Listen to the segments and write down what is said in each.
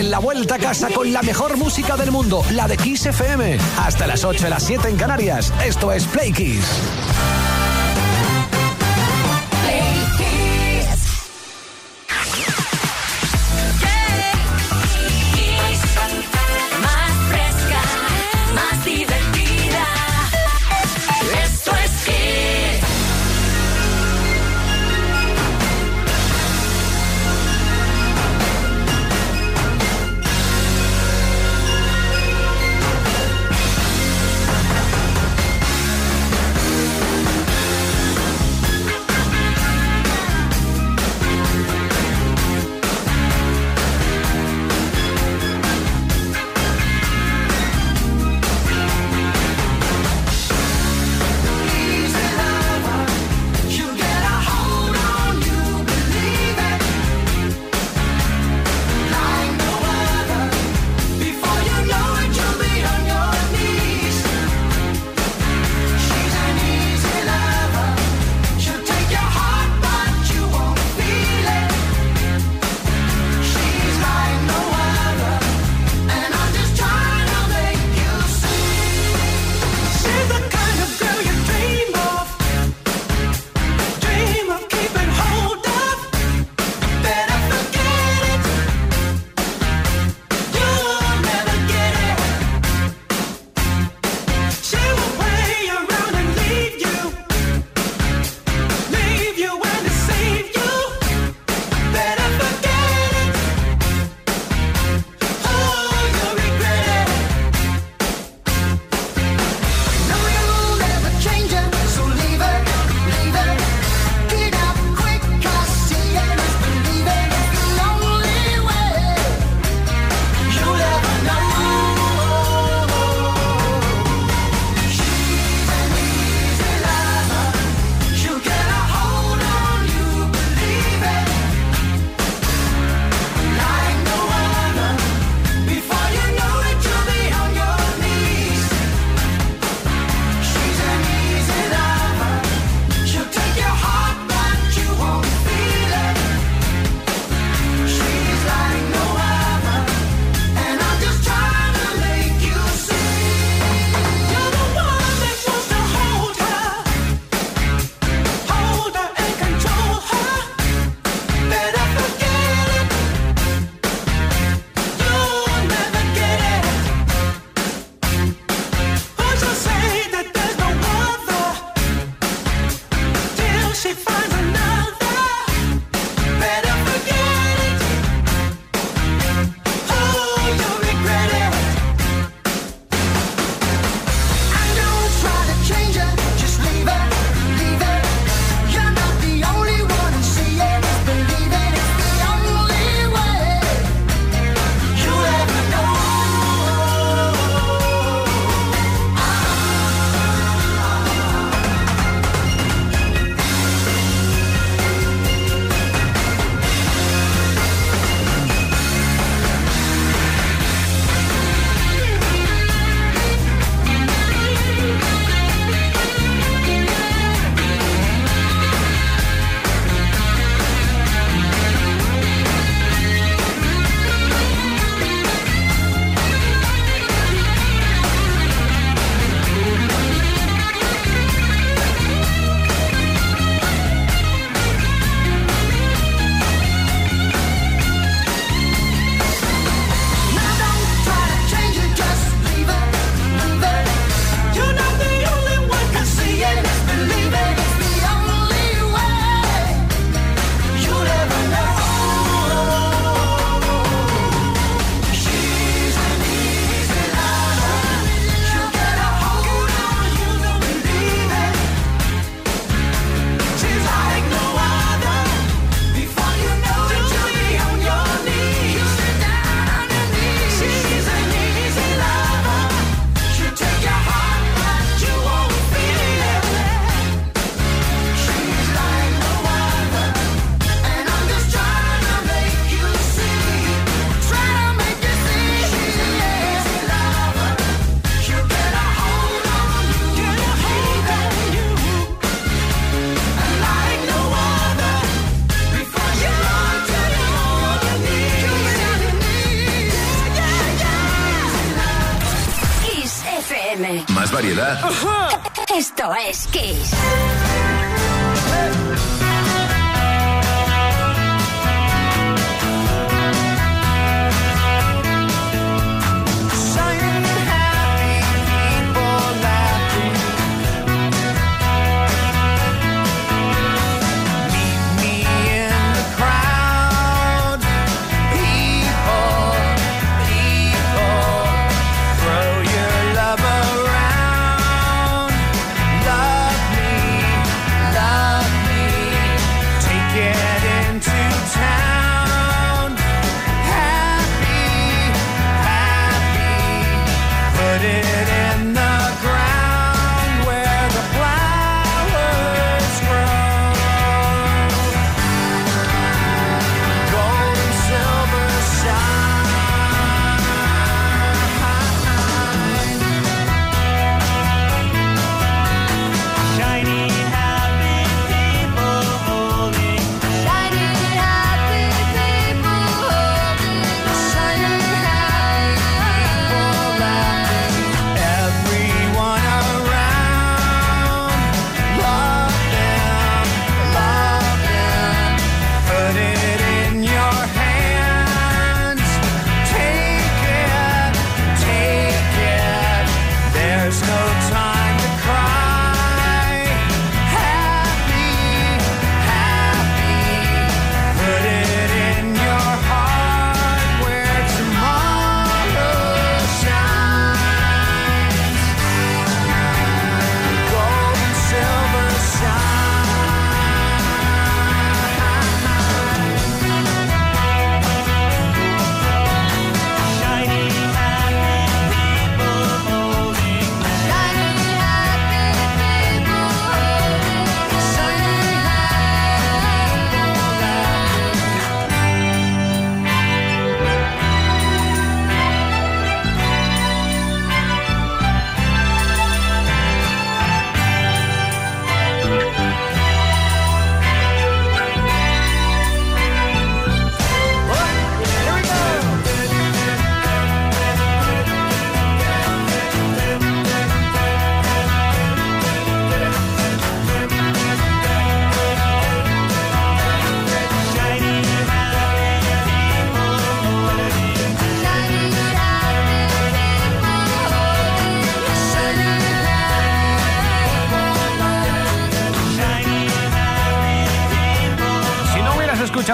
En la vuelta a casa con la mejor música del mundo, la de Kiss FM. Hasta las 8 de las 7 en Canarias. Esto es Play Kiss.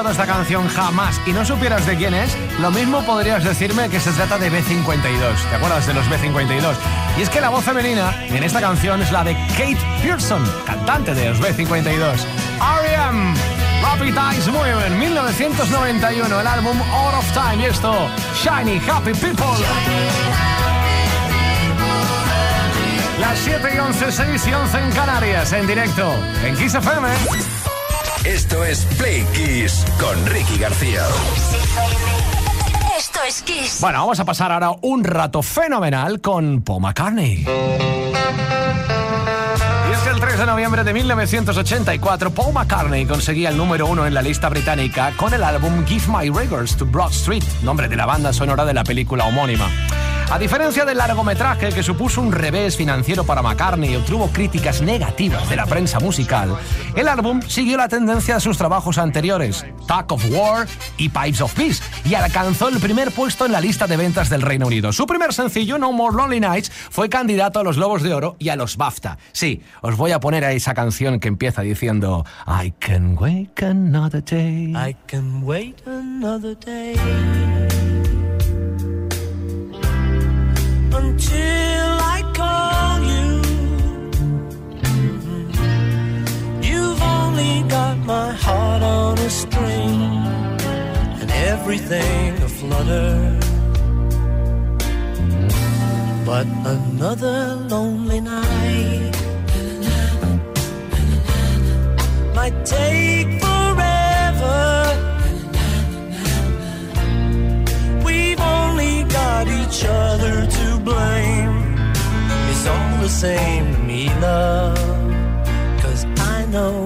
Esta canción jamás y no supieras de quién es, lo mismo podrías decirme que se trata de B52. ¿Te acuerdas de los B52? Y es que la voz femenina en esta canción es la de Kate Pearson, cantante de los B52. R.E.M. Rapid Eyes Movement, 1991, el álbum Out of Time y esto, Shiny Happy People. Las 7 y 11, 6 y 11 en Canarias, en directo, en Kiss FM. Esto es Play Kiss con Ricky García. Esto es Kiss. Bueno, vamos a pasar ahora un rato fenomenal con Paul McCartney. Y es que el 3 de noviembre de 1984, Paul McCartney conseguía el número uno en la lista británica con el álbum Give My Regards to Broad Street, nombre de la banda sonora de la película homónima. A diferencia del largometraje que supuso un revés financiero para McCartney y obtuvo críticas negativas de la prensa musical, el álbum siguió la tendencia de sus trabajos anteriores, Talk of War y Pipes of Peace, y alcanzó el primer puesto en la lista de ventas del Reino Unido. Su primer sencillo, No More Lonely Nights, fue candidato a los Lobos de Oro y a los BAFTA. Sí, os voy a poner a esa canción que empieza diciendo I can wait another day. I can wait another day. Until I call you. You've only got my heart on a string and everything. But another lonely night might take the same to me, love. Cause I know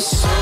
close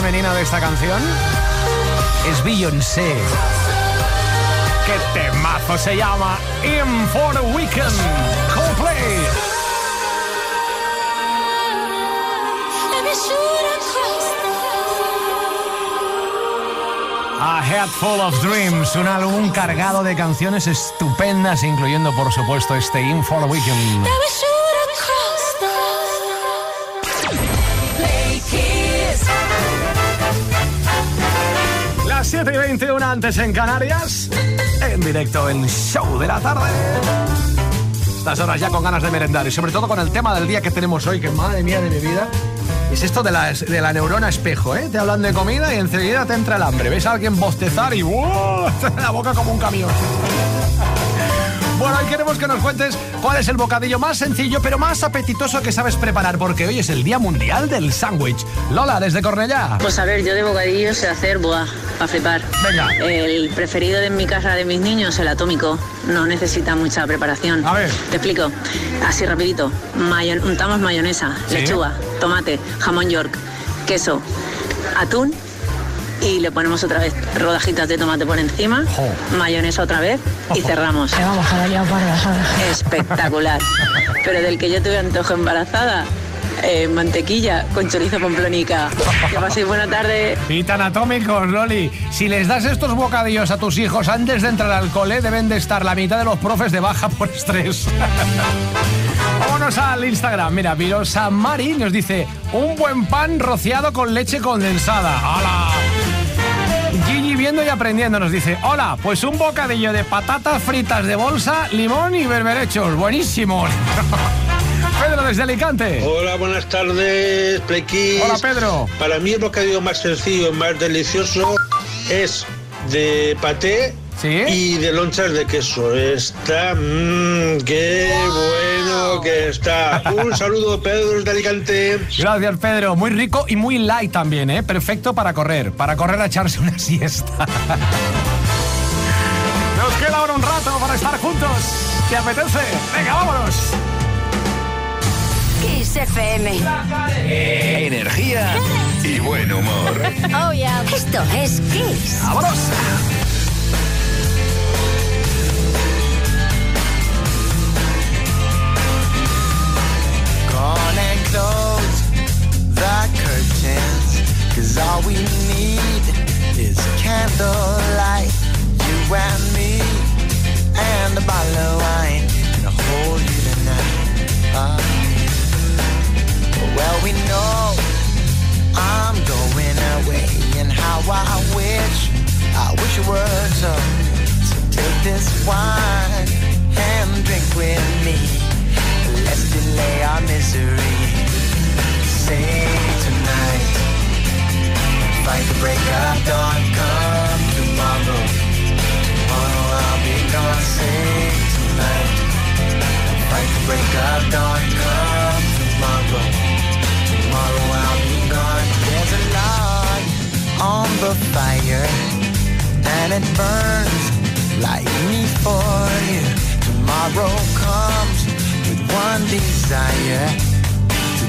femenina de esta canción es Beyoncé. ¿Qué temazo se llama In for the Weekend? Coldplay. A Head Full of Dreams, un álbum cargado de canciones estupendas, incluyendo por supuesto este In for the Weekend. 21 antes en Canarias, en directo en Show de la Tarde. Estas horas ya con ganas de merendar y sobre todo con el tema del día que tenemos hoy, que madre mía de mi vida, es esto de la, de la neurona espejo, ¿eh? Te hablan de comida y enseguida te entra el hambre. Ves a alguien bostezar y ¡wow! la boca como un camión. Bueno, hoy queremos que nos cuentes cuál es el bocadillo más sencillo pero más apetitoso que sabes preparar, porque hoy es el Día Mundial del Sándwich. Lola, desde Cornellá. Pues a ver, yo de bocadillo sé hacer, buah, para flipar. Venga. El preferido de mi casa de mis niños, el atómico. No necesita mucha preparación. A ver. Te explico. Así rapidito. Mayon untamos mayonesa, lechuga, tomate, jamón york, queso, atún y le ponemos otra vez rodajitas de tomate por encima, mayonesa otra vez y cerramos. Espectacular. Pero del que yo tuve antojo embarazada, eh, mantequilla con chorizo pomplonica. Que paséis buena tarde. Y tan atómicos, Loli. Si les das estos bocadillos a tus hijos antes de entrar al cole, deben de estar la mitad de los profes de baja por estrés. Vámonos al Instagram. Mira, Virosa Mari nos dice: un buen pan rociado con leche condensada. ¡Hala! Gigi viendo y aprendiendo nos dice, hola, pues un bocadillo de patatas fritas de bolsa, limón y berberechos, buenísimos. Pedro desde Alicante. Hola, buenas tardes, Plequis. Hola, Pedro. Para mí el bocadillo más sencillo, más delicioso es de paté y de lonchas de queso. Está, mmm, qué bueno que está. Un saludo, Pedro de Alicante. Gracias, Pedro. Muy rico y muy light también, ¿eh? Perfecto para correr, para correr a echarse una siesta. Nos queda ahora un rato para estar juntos. ¿Te apetece? Venga, vámonos. Kiss FM. Energía y buen humor. Oh, yeah. Esto es Kiss. ¡Vámonos! Close the curtains. Cause all we need is candlelight. You and me, and a bottle of wine. I'll hold you tonight. Uh, well, we know I'm going away. And how I wish, I wish it were so. So take this wine and drink with me. Let's delay our misery say tonight. Fight the break dawn, come tomorrow. Tomorrow I'll be gone, say tonight. Fight the break dawn, come tomorrow. Tomorrow I'll be gone. There's a log on the fire, and it burns like me for you. Tomorrow comes with one desire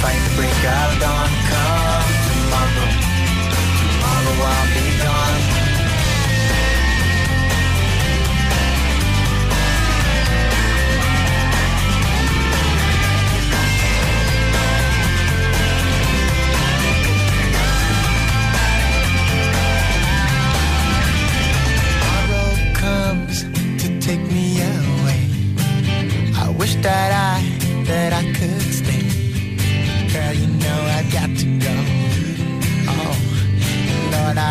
fight break of dawn. Come tomorrow, tomorrow I'll be gone. Take me away. I wish that I that I could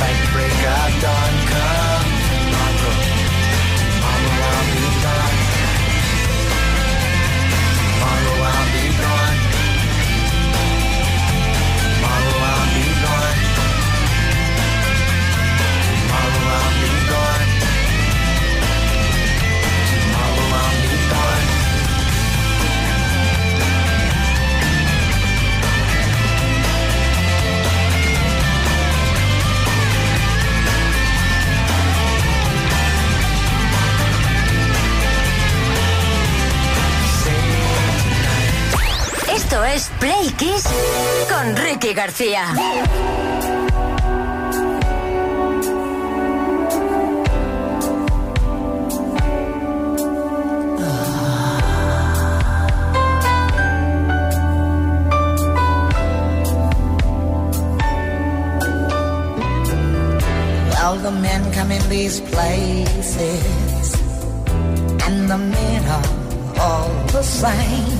fight break of dawn. Come Esto es Play Kiss con Ricky García. Well, the men come in these places, and the men are all the same.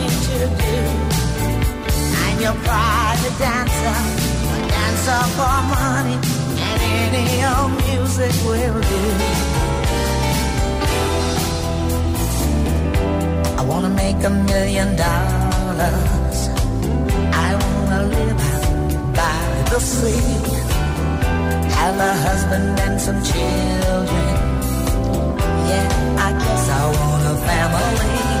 to do. I'm your private dancer, a dancer for money, and any old music will do. I wanna make a million dollars. I wanna live by the sea have a husband and some children. Yeah, I guess I want a family.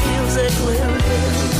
music living.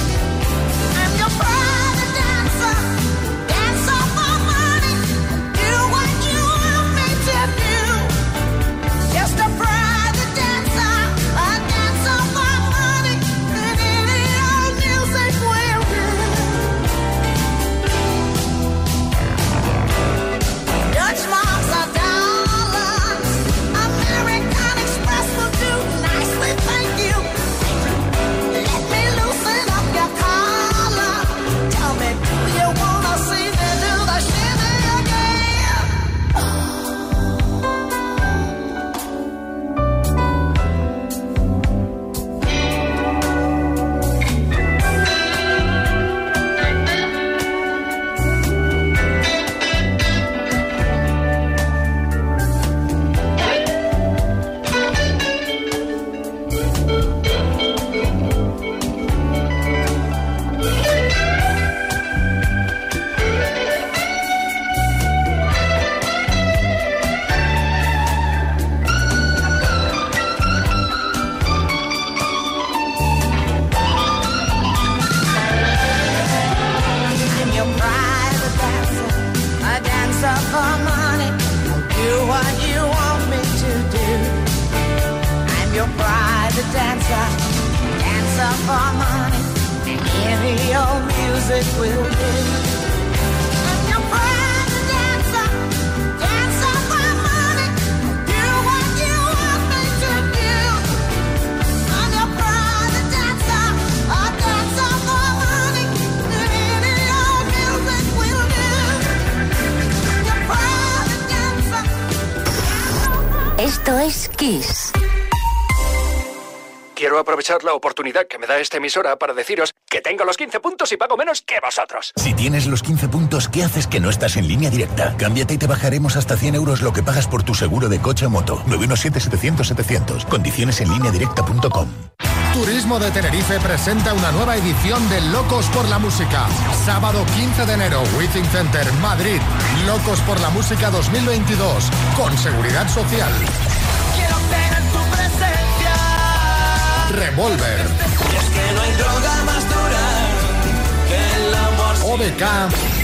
Aprovechar la oportunidad que me da esta emisora para deciros que tengo los 15 puntos y pago menos que vosotros. Si tienes los 15 puntos, ¿qué haces que no estás en línea directa? Cámbiate y te bajaremos hasta 100 euros lo que pagas por tu seguro de coche o moto. 917-700-700. Condiciones en línea directa.com. Turismo de Tenerife presenta una nueva edición de Locos por la Música. Sábado 15 de enero, Withing Center, Madrid. Locos por la Música 2022. Con seguridad social. Quiero presencia. Revolver. es que no hay droga más dura que el amor. OBK.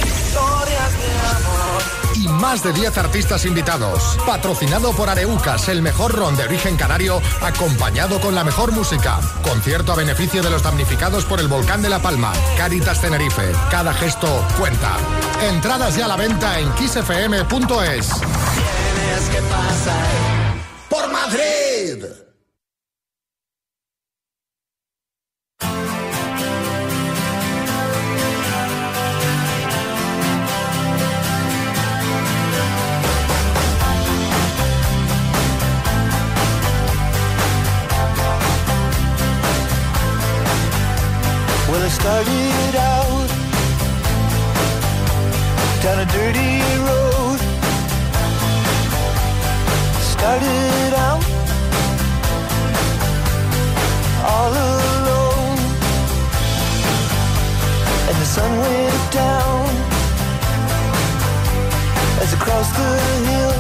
Historias de amor y más de 10 artistas invitados. Patrocinado por Areucas, el mejor ron de origen canario, acompañado con la mejor música. Concierto a beneficio de los damnificados por el volcán de La Palma. Caritas Tenerife. Cada gesto cuenta. Entradas ya a la venta en kissfm.es. Tienes que pasar por Madrid. Started out. Down a dirty road. Started out. All alone, and the sun went down. As I crossed the hill,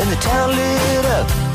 and the town lit up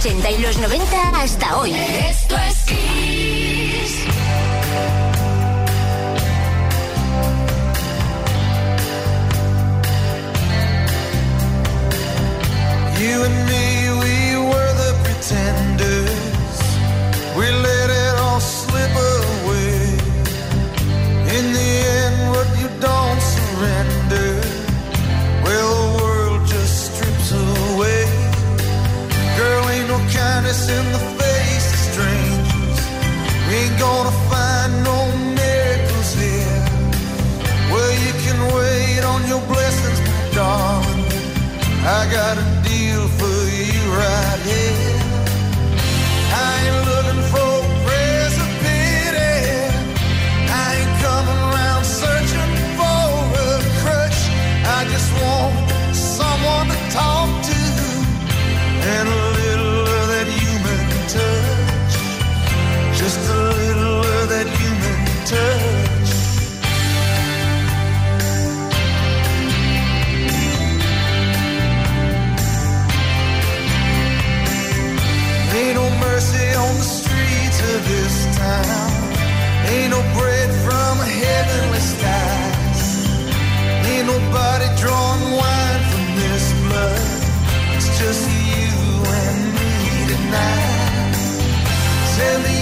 80 y los 90 just you and me tonight. Send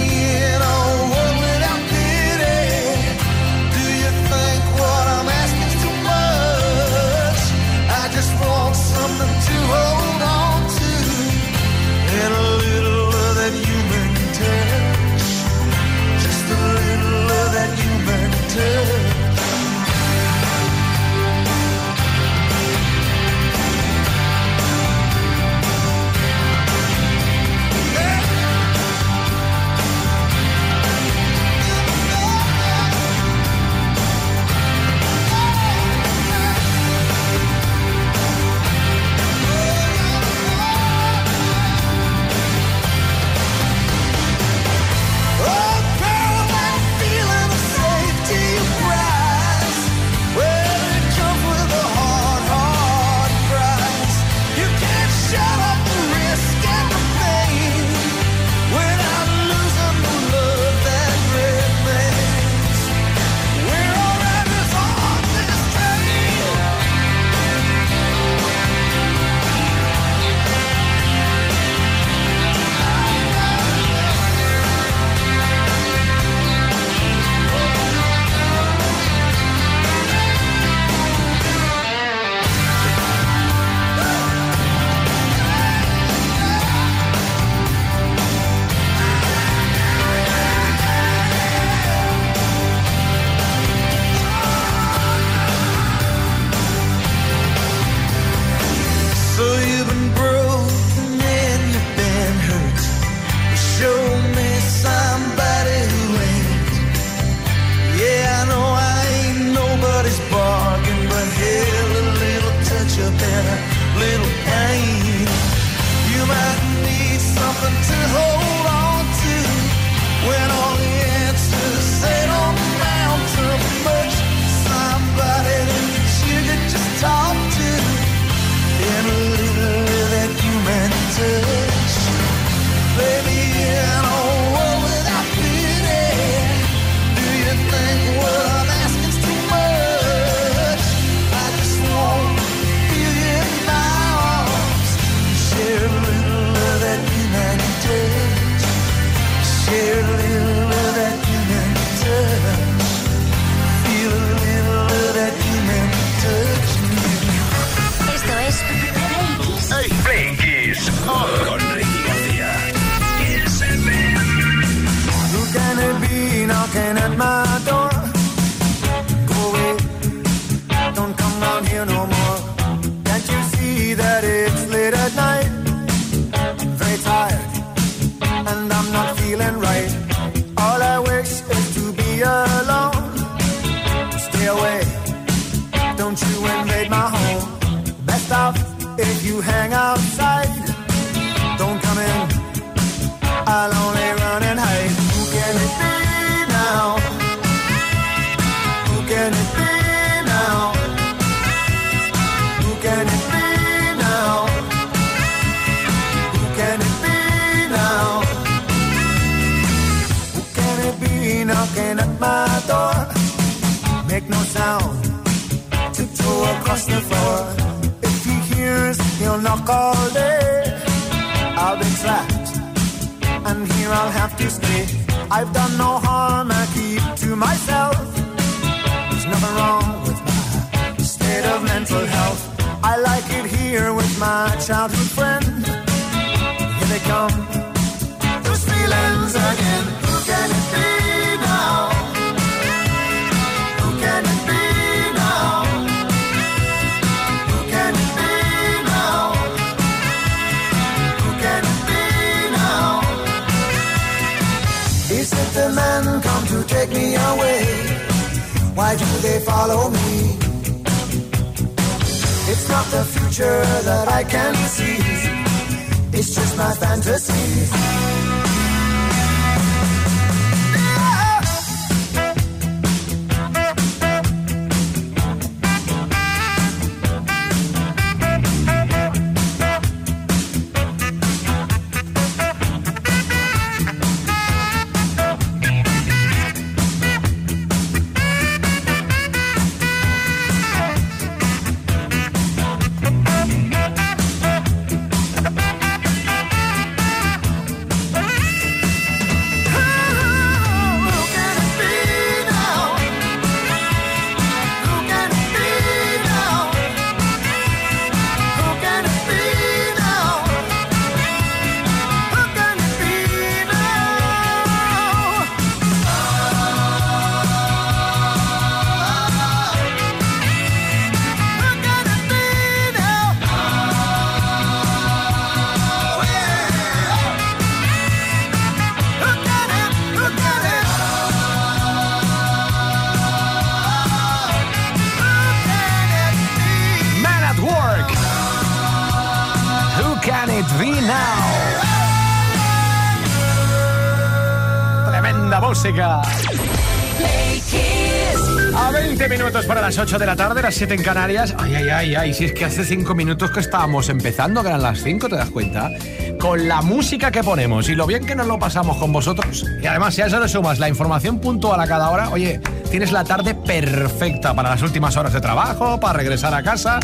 no sound. Tiptoe across the floor. If he hears, he'll knock all day. I'll be trapped, and here I'll have to stay. I've done no harm. follow me. It's not the future that I can see, it's just my fantasies. Las 8 de la tarde, las 7 en Canarias. Ay, ay, ay, ay, si es que hace 5 minutos que estábamos empezando, que eran las 5, ¿te das cuenta? Con la música que ponemos y lo bien que nos lo pasamos con vosotros. Y además, si a eso le sumas la información puntual a cada hora, oye, tienes la tarde perfecta para las últimas horas de trabajo, para regresar a casa.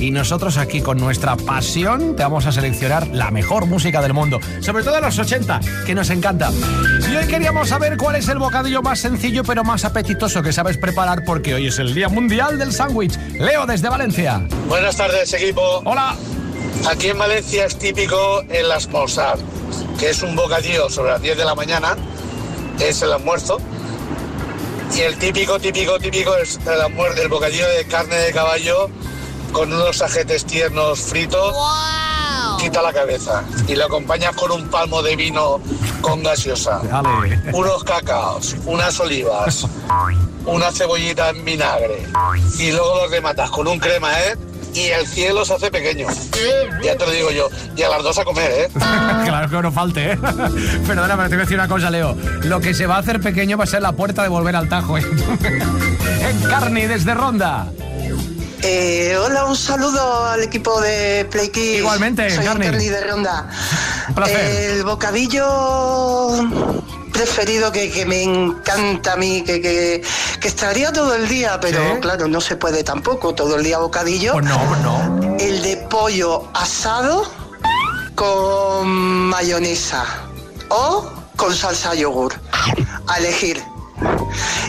Y nosotros aquí con nuestra pasión te vamos a seleccionar la mejor música del mundo, sobre todo de los 80, que nos encanta. Y hoy queríamos saber cuál es el bocadillo más sencillo pero más apetitoso que sabes preparar porque hoy es el Día Mundial del Sándwich. Leo desde Valencia. Buenas tardes, equipo. Hola. Aquí en Valencia es típico el almorzar, que es un bocadillo sobre las 10 de la mañana, es el almuerzo. Y el típico, típico, típico es el, almuerzo, el bocadillo de carne de caballo con unos ajetes tiernos fritos. Quita la cabeza. Y lo acompañas con un palmo de vino con gaseosa. Unos cacaos, unas olivas, una cebollita en vinagre. Y luego los rematas con un crema, ¿eh? y el cielo se hace pequeño. Ya te lo digo yo. Y a las dos a comer, ¿eh? claro que no falte, ¿eh? Perdona, pero te voy a decir una cosa, Leo. Lo que se va a hacer pequeño va a ser la puerta de volver al Tajo, ¿eh? en Carni, desde Ronda. Eh, hola, un saludo al equipo de Play Kids. Igualmente, Soy Carni. De Ronda. El bocadillo preferido que, que me encanta a mí, que, que, que estaría todo el día, pero ¿Sí? claro, no se puede tampoco todo el día bocadillo. Pues no, pues no. El de pollo asado con mayonesa o con salsa yogur. A elegir.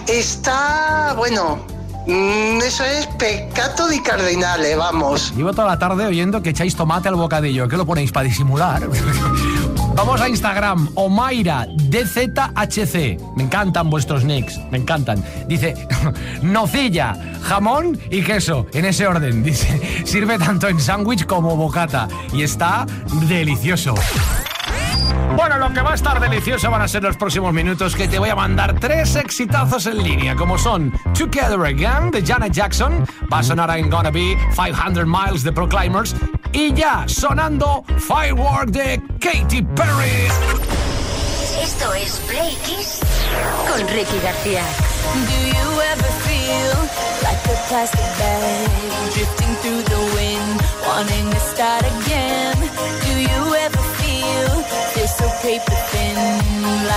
Está, bueno, mm, eso es peccato di cardinale, vamos. Llevo toda la tarde oyendo que echáis tomate al bocadillo. ¿Qué lo ponéis para disimular? Vamos a Instagram, Omaira DZHC. Me encantan vuestros nicks, me encantan. Dice, nocilla, jamón y queso, en ese orden. Dice, sirve tanto en sándwich como bocata y está delicioso. Bueno, lo que va a estar delicioso van a ser los próximos minutos que te voy a mandar tres exitazos en línea, como son Together Again de Janet Jackson, va a sonar en Gonna Be 500 Miles de Proclaimers y ya sonando Firework de Katy Perry. Esto es Play Kiss con Ricky García. Do you ever feel like a plastic bag drifting through the wind, wanting to start again? Do you ever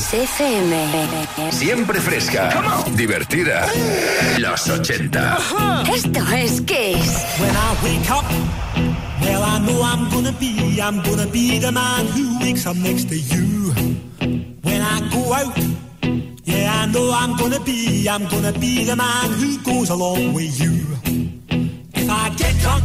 FM. Siempre fresca. Divertida. Los 80. Esto es Kiss. When I wake up, well, I know I'm gonna be, I'm gonna be the man who wakes up next to you. When I go out, yeah, I know I'm gonna be, I'm gonna be the man who goes along with you. If I get drunk,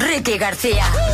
Ricky García.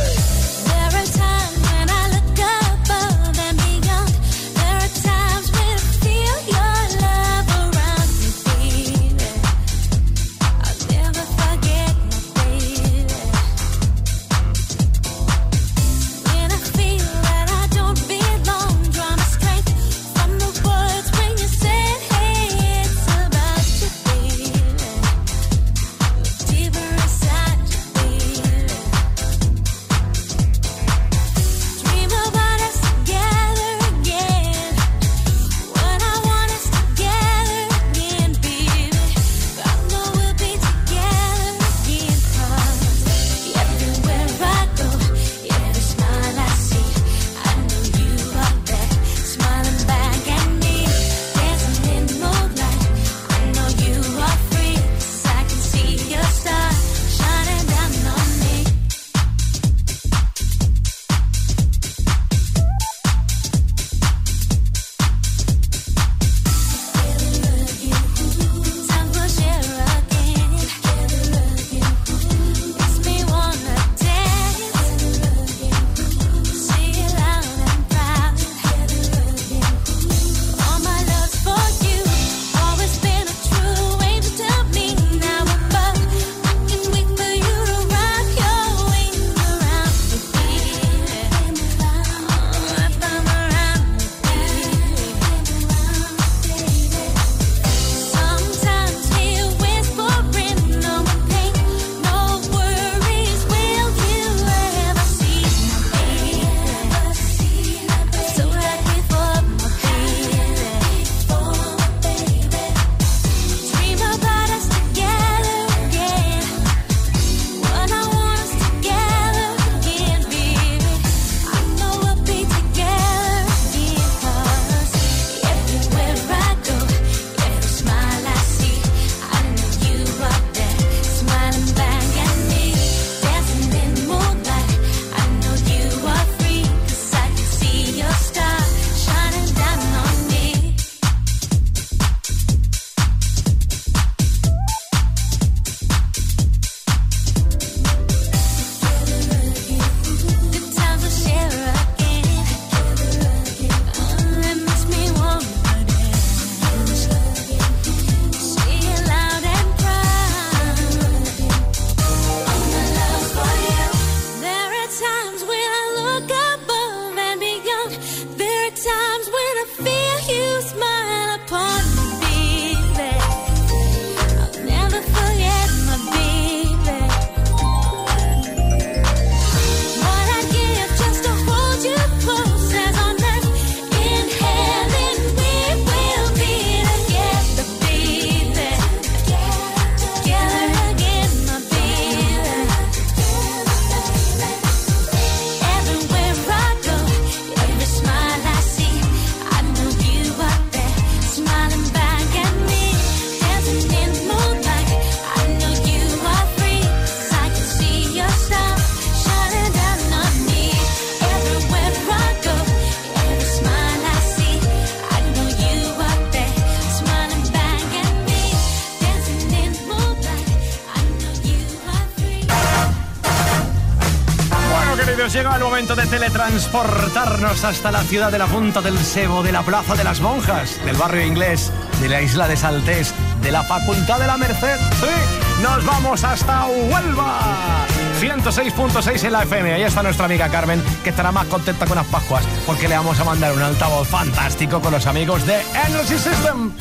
De teletransportarnos hasta la ciudad de la Punta del Sebo, de la Plaza de las Monjas, del barrio inglés, de la isla de Saltés, de la Facultad de la Merced. Sí, nos vamos hasta Huelva. 106.6 en la FM. Ahí está nuestra amiga Carmen, que estará más contenta con las Pascuas, porque le vamos a mandar un altavoz fantástico con los amigos de Energy System.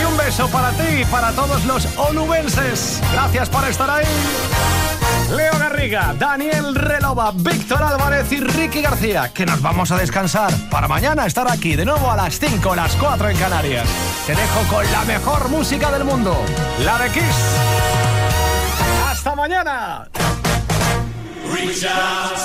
Y un beso para ti y para todos los onubenses. Gracias por estar ahí. Leo Garriga, Daniel Relova, Víctor Álvarez y Ricky García, que nos vamos a descansar para mañana estar aquí de nuevo a las 5, las 4 en Canarias. Te dejo con la mejor música del mundo, la de Kiss. ¡Hasta mañana! Reach out,